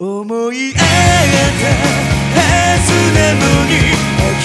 思い合えたはずなのに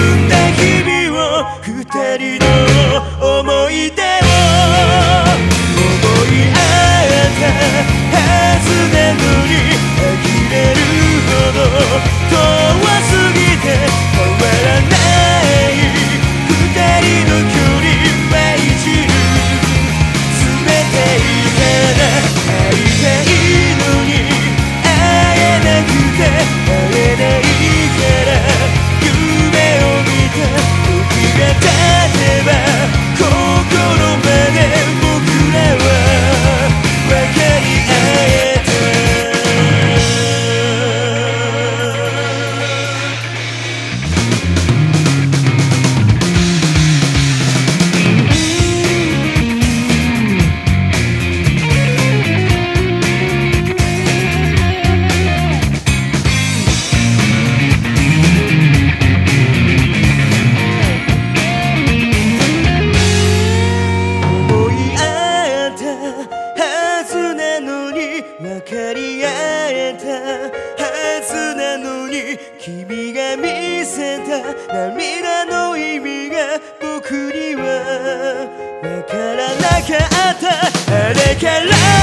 んだ日々を二人の思い出を思い合ったはずなの涙の意味が僕にはわからなかった。あれから